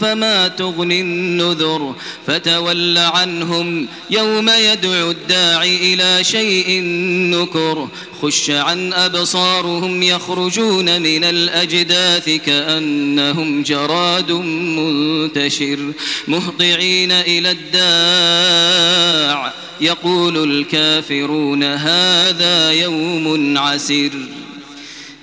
فما تغني النذر فتول عنهم يوم يدعو الداعي إلى شيء نكر خش عن أبصارهم يخرجون من الأجداث كأنهم جراد منتشر مهطعين إلى الداع يقول الكافرون هذا يوم عسر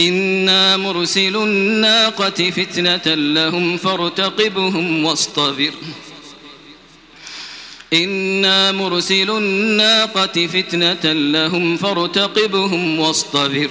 إنا مرسل الناقة فتنة لهم فارتقبهم واصطبر. إنا مرسل الناقة فتنة لهم فارتقبهم واصطبر.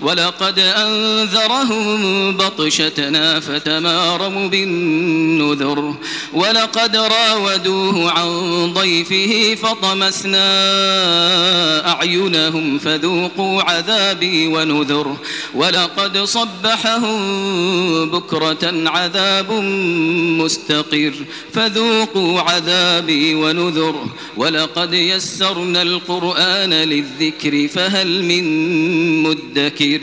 ولقد أنذرهم بطشتنا فتماروا بالنذر. ولقد راودوه عن ضيفه فطمسنا أعينهم فذوقوا عذابي ونذر. ولقد صبحهم بكرة عذاب مستقر فذوقوا عذابي ونذر. ولقد يسرنا القرآن للذكر فهل من مدكر fikir